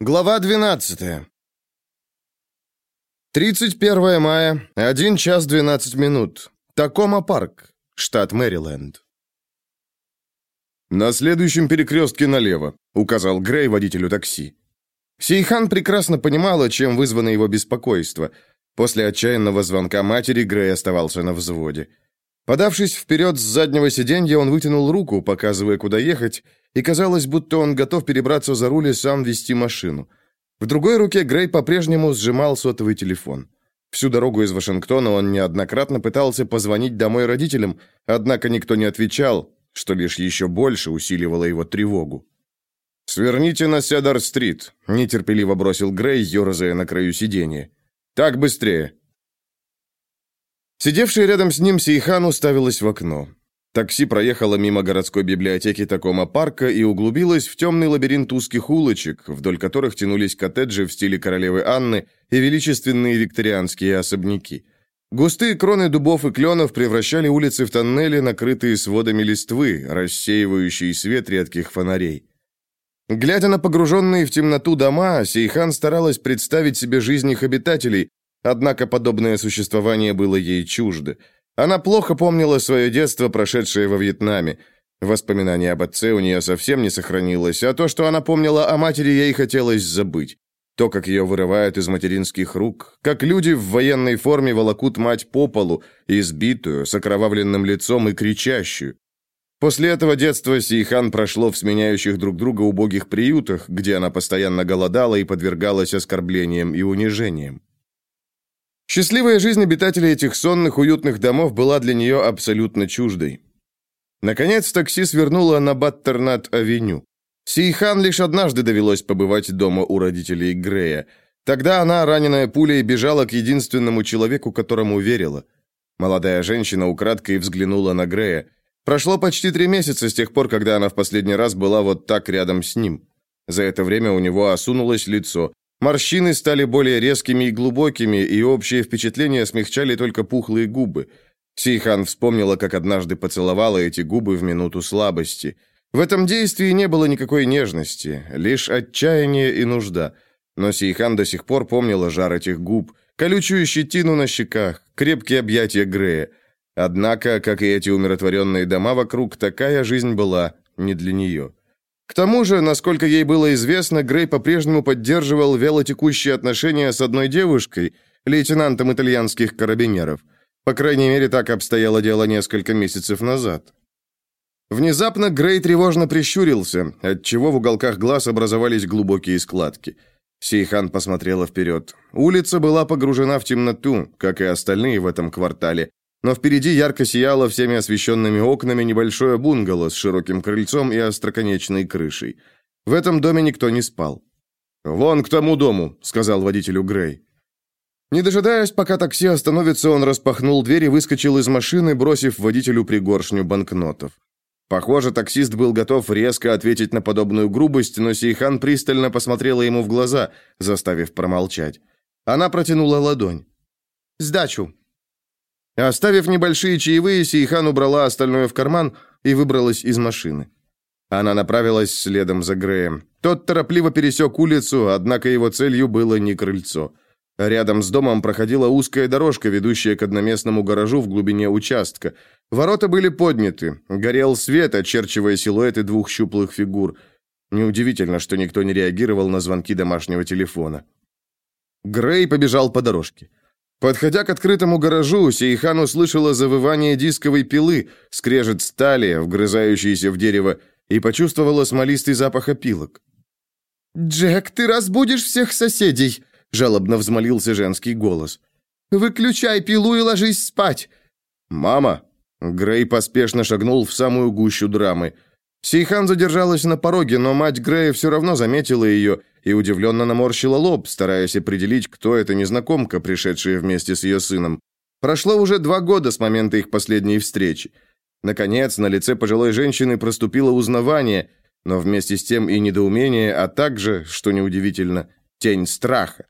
Глава 12. 31 мая, 1 час 12 минут. Такома парк, штат Мэриленд. «На следующем перекрестке налево», — указал Грей водителю такси. Сейхан прекрасно понимала, чем вызвано его беспокойство. После отчаянного звонка матери Грей оставался на взводе. Подавшись вперед с заднего сиденья, он вытянул руку, показывая, куда ехать, и казалось, будто он готов перебраться за руль и сам вести машину. В другой руке Грей по-прежнему сжимал сотовый телефон. Всю дорогу из Вашингтона он неоднократно пытался позвонить домой родителям, однако никто не отвечал, что лишь еще больше усиливало его тревогу. «Сверните на Седар-стрит», — нетерпеливо бросил Грей, ерзая на краю сиденья. «Так быстрее». Сидевшая рядом с ним Сейхан уставилась в окно. Такси проехало мимо городской библиотеки Такома парка и углубилось в темный лабиринт узких улочек, вдоль которых тянулись коттеджи в стиле королевы Анны и величественные викторианские особняки. Густые кроны дубов и кленов превращали улицы в тоннели, накрытые сводами листвы, рассеивающие свет редких фонарей. Глядя на погруженные в темноту дома, Сейхан старалась представить себе жизнь их обитателей, Однако подобное существование было ей чуждо. Она плохо помнила свое детство, прошедшее во Вьетнаме. Воспоминания об отце у нее совсем не сохранилось, а то, что она помнила о матери, ей хотелось забыть. То, как ее вырывают из материнских рук, как люди в военной форме волокут мать по полу, избитую, с окровавленным лицом и кричащую. После этого детство Сейхан прошло в сменяющих друг друга убогих приютах, где она постоянно голодала и подвергалась оскорблениям и унижениям. Счастливая жизнь обитателей этих сонных, уютных домов была для нее абсолютно чуждой. Наконец, такси свернуло на Баттернат-авеню. Сейхан лишь однажды довелось побывать дома у родителей Грея. Тогда она, раненая пулей, бежала к единственному человеку, которому верила. Молодая женщина украдкой взглянула на Грея. Прошло почти три месяца с тех пор, когда она в последний раз была вот так рядом с ним. За это время у него осунулось лицо, Морщины стали более резкими и глубокими, и общее впечатление смягчали только пухлые губы. Сейхан вспомнила, как однажды поцеловала эти губы в минуту слабости. В этом действии не было никакой нежности, лишь отчаяние и нужда. Но Сейхан до сих пор помнила жар этих губ, колючую щетину на щеках, крепкие объятия Грея. Однако, как и эти умиротворенные дома вокруг, такая жизнь была не для нее. К тому же, насколько ей было известно, Грей по-прежнему поддерживал велотекущие отношения с одной девушкой, лейтенантом итальянских карабинеров. По крайней мере, так обстояло дело несколько месяцев назад. Внезапно Грей тревожно прищурился, отчего в уголках глаз образовались глубокие складки. Сейхан посмотрела вперед. Улица была погружена в темноту, как и остальные в этом квартале, но впереди ярко сияло всеми освещенными окнами небольшое бунгало с широким крыльцом и остроконечной крышей. В этом доме никто не спал. «Вон к тому дому», — сказал водителю Грей. Не дожидаясь, пока такси остановится, он распахнул дверь и выскочил из машины, бросив водителю пригоршню банкнотов. Похоже, таксист был готов резко ответить на подобную грубость, но Сейхан пристально посмотрела ему в глаза, заставив промолчать. Она протянула ладонь. «Сдачу», Оставив небольшие чаевые, Сейхан убрала остальное в карман и выбралась из машины. Она направилась следом за Греем. Тот торопливо пересек улицу, однако его целью было не крыльцо. Рядом с домом проходила узкая дорожка, ведущая к одноместному гаражу в глубине участка. Ворота были подняты. Горел свет, очерчивая силуэты двух щуплых фигур. Неудивительно, что никто не реагировал на звонки домашнего телефона. Грей побежал по дорожке. Подходя к открытому гаражу, Сейхан услышала завывание дисковой пилы, скрежет стали, вгрызающейся в дерево, и почувствовала смолистый запах опилок. «Джек, ты разбудишь всех соседей!» — жалобно взмолился женский голос. «Выключай пилу и ложись спать!» «Мама!» Грей поспешно шагнул в самую гущу драмы. Сейхан задержалась на пороге, но мать Грея все равно заметила ее и удивленно наморщила лоб, стараясь определить, кто эта незнакомка, пришедшая вместе с ее сыном. Прошло уже два года с момента их последней встречи. Наконец, на лице пожилой женщины проступило узнавание, но вместе с тем и недоумение, а также, что неудивительно, тень страха.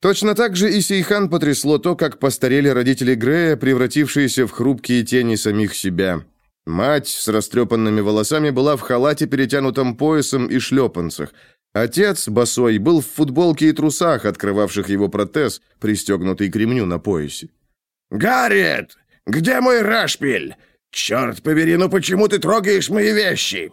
Точно так же и Сейхан потрясло то, как постарели родители Грея, превратившиеся в хрупкие тени самих себя. Мать с растрепанными волосами была в халате, перетянутом поясом и шлепанцах. Отец, босой, был в футболке и трусах, открывавших его протез, пристегнутый к ремню на поясе. «Гарриет, где мой рашпиль? Черт побери, ну почему ты трогаешь мои вещи?»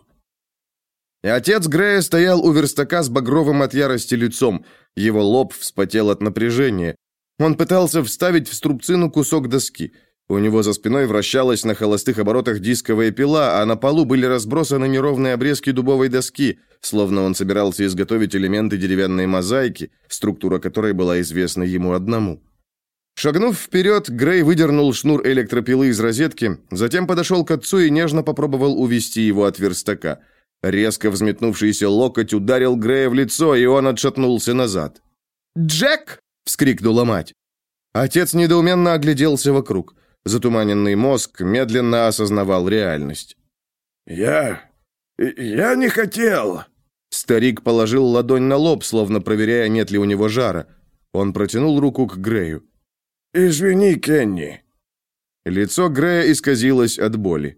Отец Грея стоял у верстака с багровым от ярости лицом. Его лоб вспотел от напряжения. Он пытался вставить в струбцину кусок доски. У него за спиной вращалась на холостых оборотах дисковая пила, а на полу были разбросаны неровные обрезки дубовой доски, словно он собирался изготовить элементы деревянной мозаики, структура которой была известна ему одному. Шагнув вперед, Грей выдернул шнур электропилы из розетки, затем подошел к отцу и нежно попробовал увести его от верстака. Резко взметнувшийся локоть ударил Грея в лицо, и он отшатнулся назад. «Джек!» — вскрикнула мать. Отец недоуменно огляделся вокруг. Затуманенный мозг медленно осознавал реальность. «Я... я не хотел...» Старик положил ладонь на лоб, словно проверяя, нет ли у него жара. Он протянул руку к Грею. «Извини, Кенни». Лицо Грея исказилось от боли.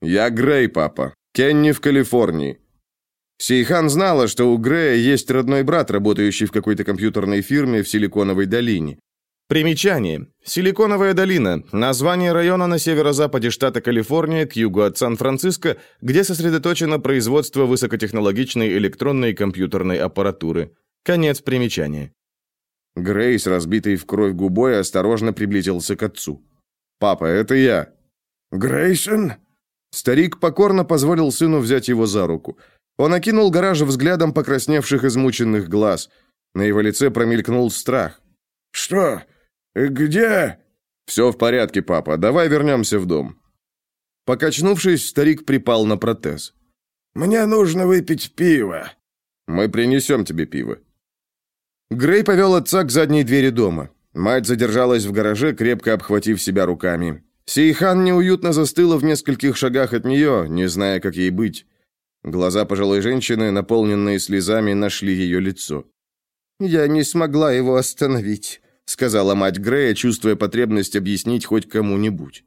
«Я Грей, папа. Кенни в Калифорнии». Сейхан знала, что у Грея есть родной брат, работающий в какой-то компьютерной фирме в Силиконовой долине. Примечание. Силиконовая долина – название района на северо-западе штата Калифорния, к югу от Сан-Франциско, где сосредоточено производство высокотехнологичной электронной и компьютерной аппаратуры. Конец примечания. Грейс, разбитый в кровь губой, осторожно приблизился к отцу. «Папа, это я». «Грейсон?» Старик покорно позволил сыну взять его за руку. Он окинул гараж взглядом покрасневших измученных глаз. На его лице промелькнул страх. «Что? «Где?» «Все в порядке, папа. Давай вернемся в дом». Покачнувшись, старик припал на протез. «Мне нужно выпить пиво». «Мы принесем тебе пиво». Грей повел отца к задней двери дома. Мать задержалась в гараже, крепко обхватив себя руками. Сейхан неуютно застыла в нескольких шагах от нее, не зная, как ей быть. Глаза пожилой женщины, наполненные слезами, нашли ее лицо. «Я не смогла его остановить сказала мать Грея, чувствуя потребность объяснить хоть кому-нибудь.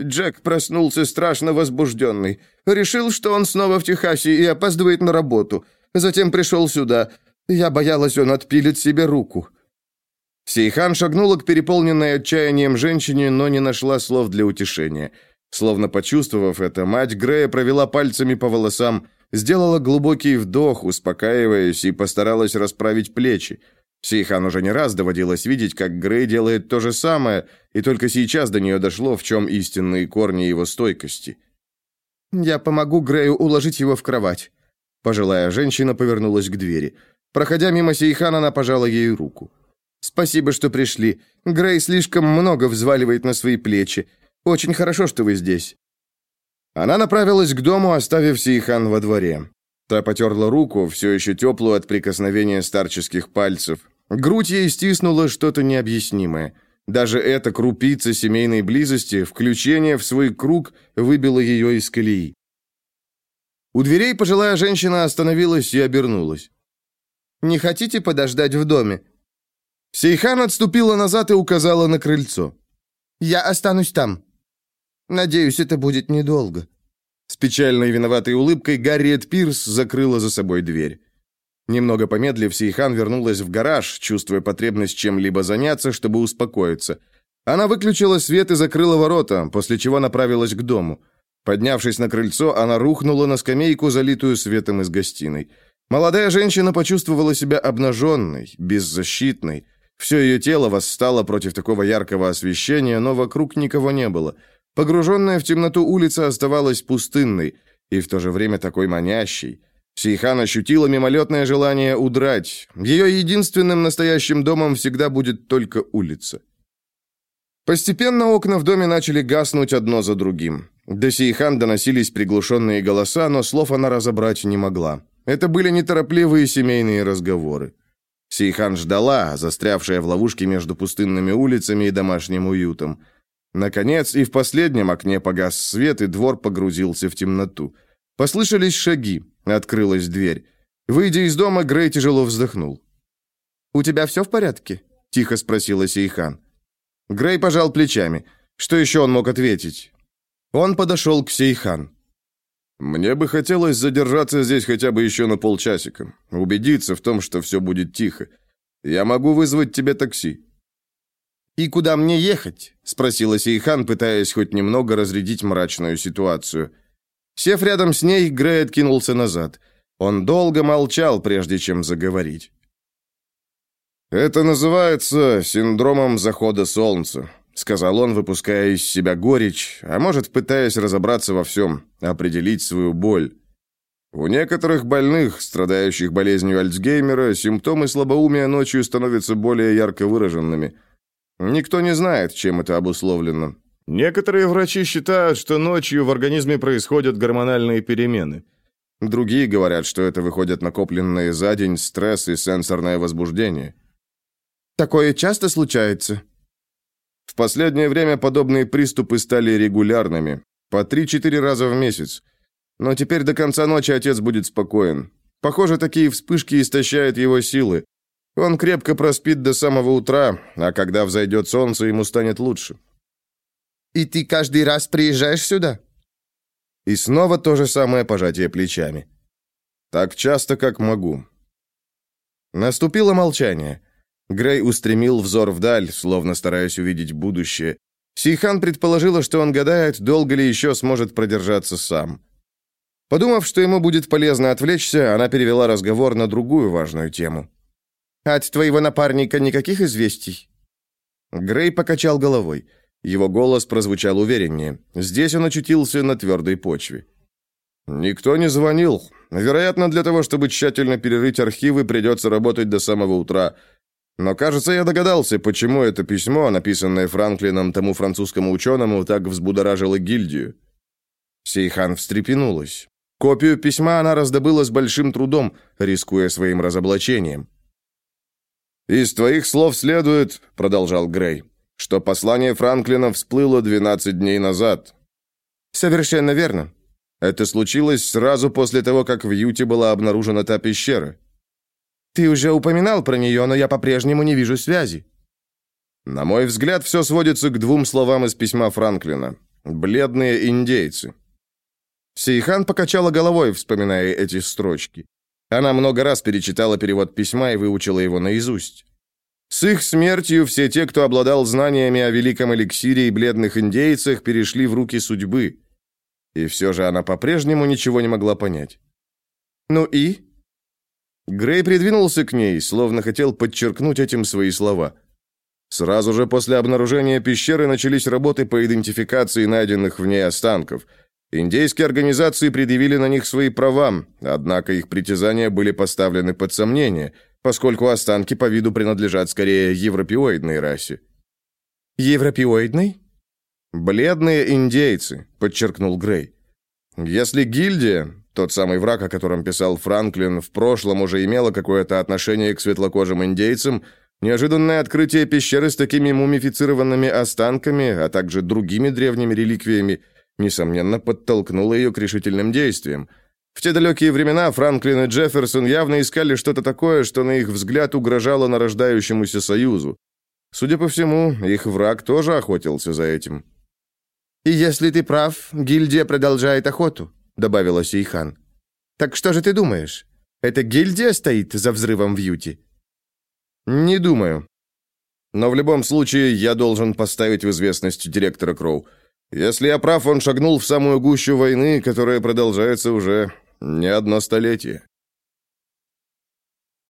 Джек проснулся страшно возбужденный. Решил, что он снова в Техасе и опаздывает на работу. Затем пришел сюда. Я боялась, он отпилит себе руку. Сейхан шагнула к переполненной отчаянием женщине, но не нашла слов для утешения. Словно почувствовав это, мать Грея провела пальцами по волосам, сделала глубокий вдох, успокаиваясь, и постаралась расправить плечи. Сейхан уже не раз доводилось видеть, как Грей делает то же самое, и только сейчас до нее дошло, в чем истинные корни его стойкости. «Я помогу Грею уложить его в кровать». Пожилая женщина повернулась к двери. Проходя мимо Сейхан, она пожала ей руку. «Спасибо, что пришли. Грей слишком много взваливает на свои плечи. Очень хорошо, что вы здесь». Она направилась к дому, оставив Сейхан во дворе. Та потерла руку, все еще теплую от прикосновения старческих пальцев, Грудь ей стиснуло что-то необъяснимое. Даже эта крупица семейной близости, включение в свой круг, выбило ее из колеи. У дверей пожилая женщина остановилась и обернулась. «Не хотите подождать в доме?» Сейхан отступила назад и указала на крыльцо. «Я останусь там. Надеюсь, это будет недолго». С печальной виноватой улыбкой Гарриет Пирс закрыла за собой дверь. Немного помедлив, Сейхан вернулась в гараж, чувствуя потребность чем-либо заняться, чтобы успокоиться. Она выключила свет и закрыла ворота, после чего направилась к дому. Поднявшись на крыльцо, она рухнула на скамейку, залитую светом из гостиной. Молодая женщина почувствовала себя обнаженной, беззащитной. Все ее тело восстало против такого яркого освещения, но вокруг никого не было. Погруженная в темноту улица оставалась пустынной и в то же время такой манящей. Сейхан ощутила мимолетное желание удрать. Ее единственным настоящим домом всегда будет только улица. Постепенно окна в доме начали гаснуть одно за другим. До Сейхан доносились приглушенные голоса, но слов она разобрать не могла. Это были неторопливые семейные разговоры. Сейхан ждала, застрявшая в ловушке между пустынными улицами и домашним уютом. Наконец, и в последнем окне погас свет, и двор погрузился в темноту. Послышались шаги. Открылась дверь. Выйдя из дома, Грей тяжело вздохнул. «У тебя все в порядке?» – тихо спросила Сейхан. Грей пожал плечами. Что еще он мог ответить? Он подошел к Сейхан. Мне бы хотелось задержаться здесь хотя бы еще на полчасика, убедиться в том, что все будет тихо. Я могу вызвать тебе такси». «И куда мне ехать?» — спросила Сейхан, пытаясь хоть немного разрядить мрачную ситуацию. Сев рядом с ней, Грей откинулся назад. Он долго молчал, прежде чем заговорить. «Это называется синдромом захода солнца», — сказал он, выпуская из себя горечь, а может, пытаясь разобраться во всем, определить свою боль. У некоторых больных, страдающих болезнью Альцгеймера, симптомы слабоумия ночью становятся более ярко выраженными. Никто не знает, чем это обусловлено. Некоторые врачи считают, что ночью в организме происходят гормональные перемены. Другие говорят, что это выходят накопленные за день стресс и сенсорное возбуждение. Такое часто случается? В последнее время подобные приступы стали регулярными, по 3-4 раза в месяц. Но теперь до конца ночи отец будет спокоен. Похоже, такие вспышки истощают его силы. Он крепко проспит до самого утра, а когда взойдет солнце, ему станет лучше. «И ты каждый раз приезжаешь сюда?» И снова то же самое пожатие плечами. «Так часто, как могу». Наступило молчание. Грей устремил взор вдаль, словно стараясь увидеть будущее. Сейхан предположила, что он гадает, долго ли еще сможет продержаться сам. Подумав, что ему будет полезно отвлечься, она перевела разговор на другую важную тему. «От твоего напарника никаких известий?» Грей покачал головой. Его голос прозвучал увереннее. Здесь он очутился на твердой почве. «Никто не звонил. Вероятно, для того, чтобы тщательно перерыть архивы, придется работать до самого утра. Но, кажется, я догадался, почему это письмо, написанное Франклином тому французскому ученому, так взбудоражило гильдию». Сейхан встрепенулась. Копию письма она раздобыла с большим трудом, рискуя своим разоблачением. «Из твоих слов следует, — продолжал Грей, — что послание Франклина всплыло 12 дней назад». «Совершенно верно. Это случилось сразу после того, как в Юте была обнаружена та пещера». «Ты уже упоминал про нее, но я по-прежнему не вижу связи». На мой взгляд, все сводится к двум словам из письма Франклина. «Бледные индейцы». Сейхан покачала головой, вспоминая эти строчки. Она много раз перечитала перевод письма и выучила его наизусть. С их смертью все те, кто обладал знаниями о великом эликсире и бледных индейцах, перешли в руки судьбы. И все же она по-прежнему ничего не могла понять. «Ну и?» Грей придвинулся к ней, словно хотел подчеркнуть этим свои слова. Сразу же после обнаружения пещеры начались работы по идентификации найденных в ней останков – Индейские организации предъявили на них свои права, однако их притязания были поставлены под сомнение, поскольку останки по виду принадлежат скорее европеоидной расе. «Европеоидной?» «Бледные индейцы», — подчеркнул Грей. «Если гильдия, тот самый враг, о котором писал Франклин, в прошлом уже имела какое-то отношение к светлокожим индейцам, неожиданное открытие пещеры с такими мумифицированными останками, а также другими древними реликвиями — несомненно, подтолкнуло ее к решительным действиям. В те далекие времена Франклин и Джефферсон явно искали что-то такое, что, на их взгляд, угрожало нарождающемуся союзу. Судя по всему, их враг тоже охотился за этим. «И если ты прав, гильдия продолжает охоту», — добавила Сейхан. «Так что же ты думаешь? Эта гильдия стоит за взрывом в Юте?» «Не думаю. Но в любом случае я должен поставить в известность директора Кроу. Если я прав, он шагнул в самую гущу войны, которая продолжается уже не одно столетие.